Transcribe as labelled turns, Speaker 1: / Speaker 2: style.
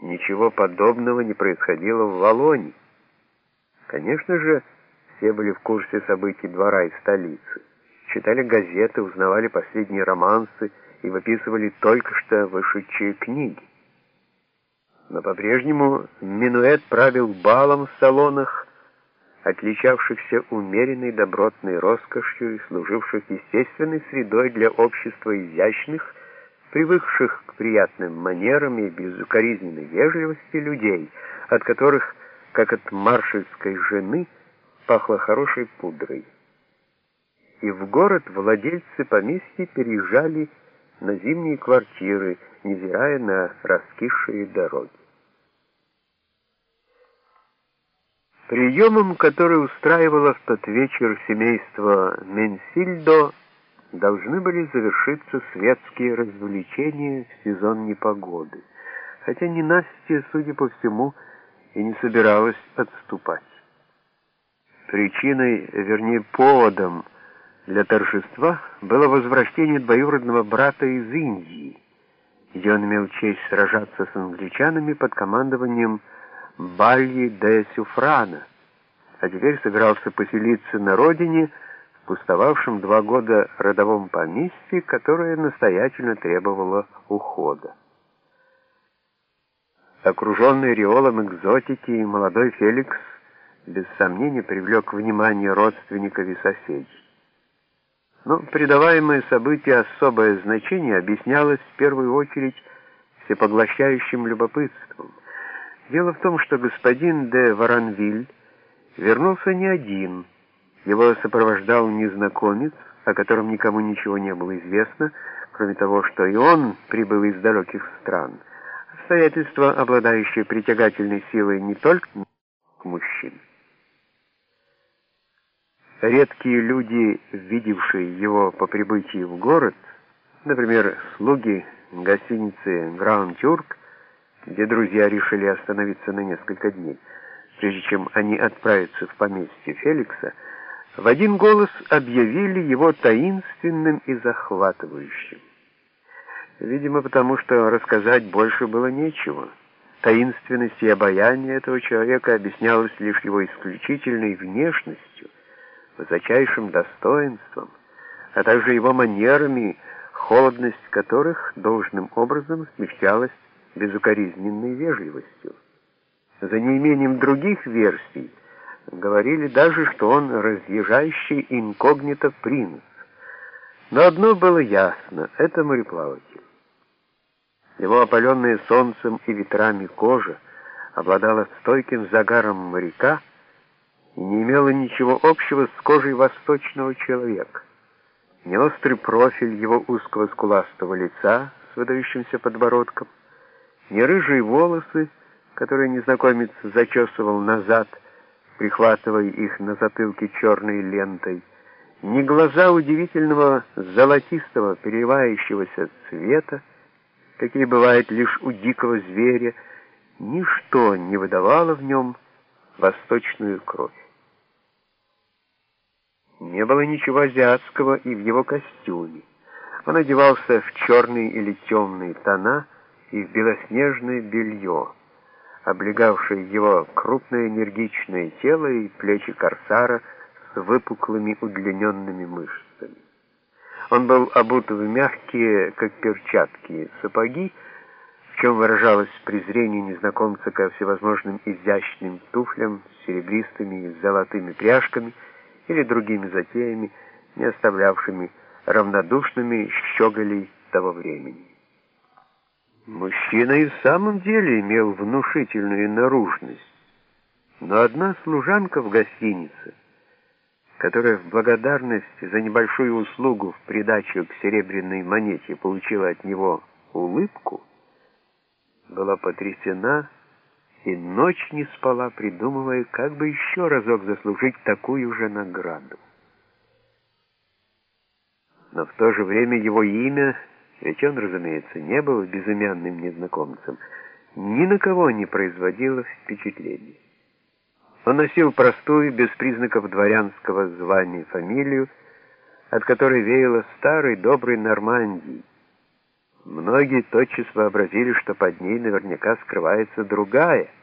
Speaker 1: Ничего подобного не происходило в Волоне. Конечно же, все были в курсе событий двора и столицы. Читали газеты, узнавали последние романсы и выписывали только что вышедшие книги. Но по-прежнему Минуэт правил балом в салонах, отличавшихся умеренной добротной роскошью и служивших естественной средой для общества изящных, привыкших к приятным манерам и безукоризненной вежливости людей, от которых, как от маршальской жены, пахло хорошей пудрой. И в город владельцы поместья переезжали на зимние квартиры, невзирая на раскисшие дороги. Приемом, который устраивало в тот вечер семейство Менсильдо, должны были завершиться светские развлечения в сезон непогоды, хотя ни Настя, судя по всему, и не собиралась отступать. Причиной, вернее поводом для торжества было возвращение двоюродного брата из Индии, где он имел честь сражаться с англичанами под командованием Бальи де Сюфрана, а теперь собирался поселиться на родине, пустовавшем два года родовом поместье, которое настоятельно требовало ухода. Окруженный реолом экзотики, молодой Феликс без сомнения привлек внимание родственников и соседей. Но придаваемое событие особое значение объяснялось в первую очередь всепоглощающим любопытством. Дело в том, что господин де Варанвиль вернулся не один. Его сопровождал незнакомец, о котором никому ничего не было известно, кроме того, что и он прибыл из далеких стран. Обстоятельства, обладающие притягательной силой не только мужчин. Редкие люди, видевшие его по прибытии в город, например, слуги гостиницы «Граунд Тюрк», где друзья решили остановиться на несколько дней, прежде чем они отправятся в поместье Феликса, в один голос объявили его таинственным и захватывающим. Видимо, потому что рассказать больше было нечего. Таинственность и обаяние этого человека объяснялось лишь его исключительной внешностью — высочайшим достоинством, а также его манерами, холодность которых должным образом смягчалась безукоризненной вежливостью. За неимением других версий говорили даже, что он разъезжающий инкогнито принц. Но одно было ясно — это мореплаватель. Его опаленная солнцем и ветрами кожа обладала стойким загаром моряка — и не имела ничего общего с кожей восточного человека. Ни острый профиль его узкого скуластого лица с выдающимся подбородком, ни рыжие волосы, которые незнакомец зачесывал назад, прихватывая их на затылке черной лентой, ни глаза удивительного золотистого переливающегося цвета, какие бывают лишь у дикого зверя, ничто не выдавало в нем восточную кровь. Не было ничего азиатского и в его костюме. Он одевался в черные или темные тона и в белоснежное белье, облегавшее его крупное энергичное тело и плечи корсара с выпуклыми удлиненными мышцами. Он был обут в мягкие, как перчатки, сапоги, в чем выражалось презрение незнакомца ко всевозможным изящным туфлям с серебристыми и золотыми пряжками или другими затеями, не оставлявшими равнодушными щеголей того времени. Мужчина и в самом деле имел внушительную наружность, но одна служанка в гостинице, которая в благодарность за небольшую услугу в придачу к серебряной монете получила от него улыбку, была потрясена и ночь не спала, придумывая, как бы еще разок заслужить такую же награду. Но в то же время его имя, ведь он, разумеется, не был безымянным незнакомцем, ни на кого не производило впечатления. Он носил простую, без признаков дворянского звания фамилию, от которой веяло старой доброй Нормандией, Многие тотчас вообразили, что под ней наверняка скрывается другая —